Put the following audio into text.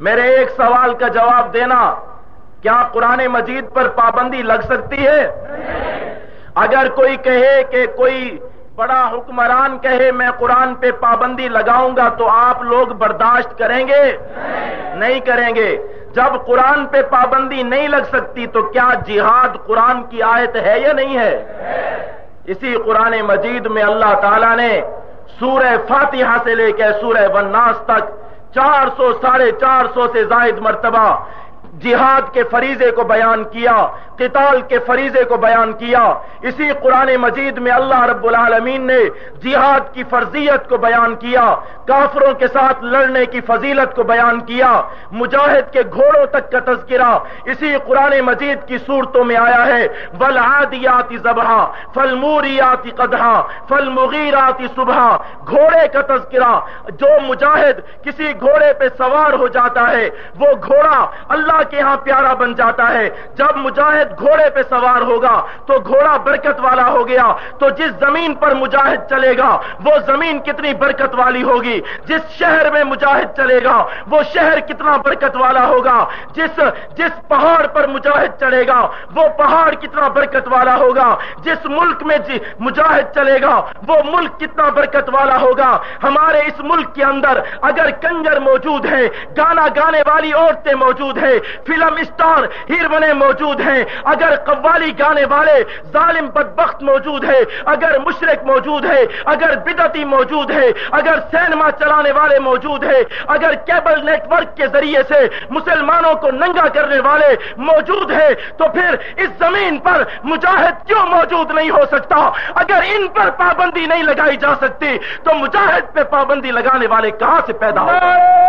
میرے ایک سوال کا جواب دینا، کیا قرآن مجید پر پابندی لگ سکتی ہے؟ اگر کوئی کہے کہ کوئی بڑا حکمران کہے، میں قرآن پہ پابندی لگاؤں گا تو آپ لوگ برداشت کریں گے؟ نہیں کریں گے۔ جب قرآن پہ پابندی نہیں لگ سکتی تو کیا جہاد قرآن کی آیت ہے یا نہیں ہے؟ اسی قرآن مجید میں اللہ تعالی نے سورہ فاتحہ سے لے کے سورہ وناس تک چار سو ساڑھے چار سو سے زائد مرتبہ جہاد کے فریضے کو بیان کیا، قتال کے فریضے کو بیان کیا۔ اسی قرآن مجید میں اللہ رب العالمین نے جہاد کی فرضیت کو بیان کیا، کافروں کے ساتھ لڑنے کی فضیلت کو بیان کیا۔ مجاہد کے گھوڑوں تک کا تذکرہ اسی قرآن مجید کی صورتوں میں آیا ہے۔ ول آدیاتی زبہ فل موریاتی قدہ فل مغیراتی صبح گھوڑے کا تذکرہ، جو مجاہد کسی گھوڑے پہ سوار ہو جاتا ہے، وہ گھوڑا اللہ کے ہاں پیارا بن جاتا ہے۔ جب مجاہد گھوڑے پہ سوار ہوگا، تو گھوڑا برکت والا ہو گیا۔ تو جس زمین پر مجاہد چلے گا، وہ زمین کتنی برکت والی ہوگی۔ جس شہر میں مجاہد چلے گا، وہ شہر کتنا برکت والا ہوگا۔ جس جس پہاڑ پر مجاہد چلے گا، وہ پہاڑ کتنا برکت والا ہوگا۔ جس ملک میں جی مجاہد چلے گا، وہ ملک کتنا برکت والا ہوگا۔ ہمارے اس ملک کے اندر اگر کنجر موجود ہے گانا گانے والی عورتیں موجود ہیں فلم اسٹار ہیرونے موجود ہیں۔ اگر قوالی گانے والے ظالم بدبخت موجود ہے اگر مشرق موجود ہے اگر بدتی موجود ہے اگر سینما چلانے والے موجود ہے اگر کیبل نیٹ ورک کے ذریعے سے مسلمانوں کو ننگا کرنے والے موجود ہے تو پھر اس زمین پر مجاہد کیوں موجود نہیں ہو سکتا؟ اگر ان پر پابندی نہیں لگائی جا سکتی، تو مجاہد پہ پابندی لگانے والے کہاں سے پیدا ہو؟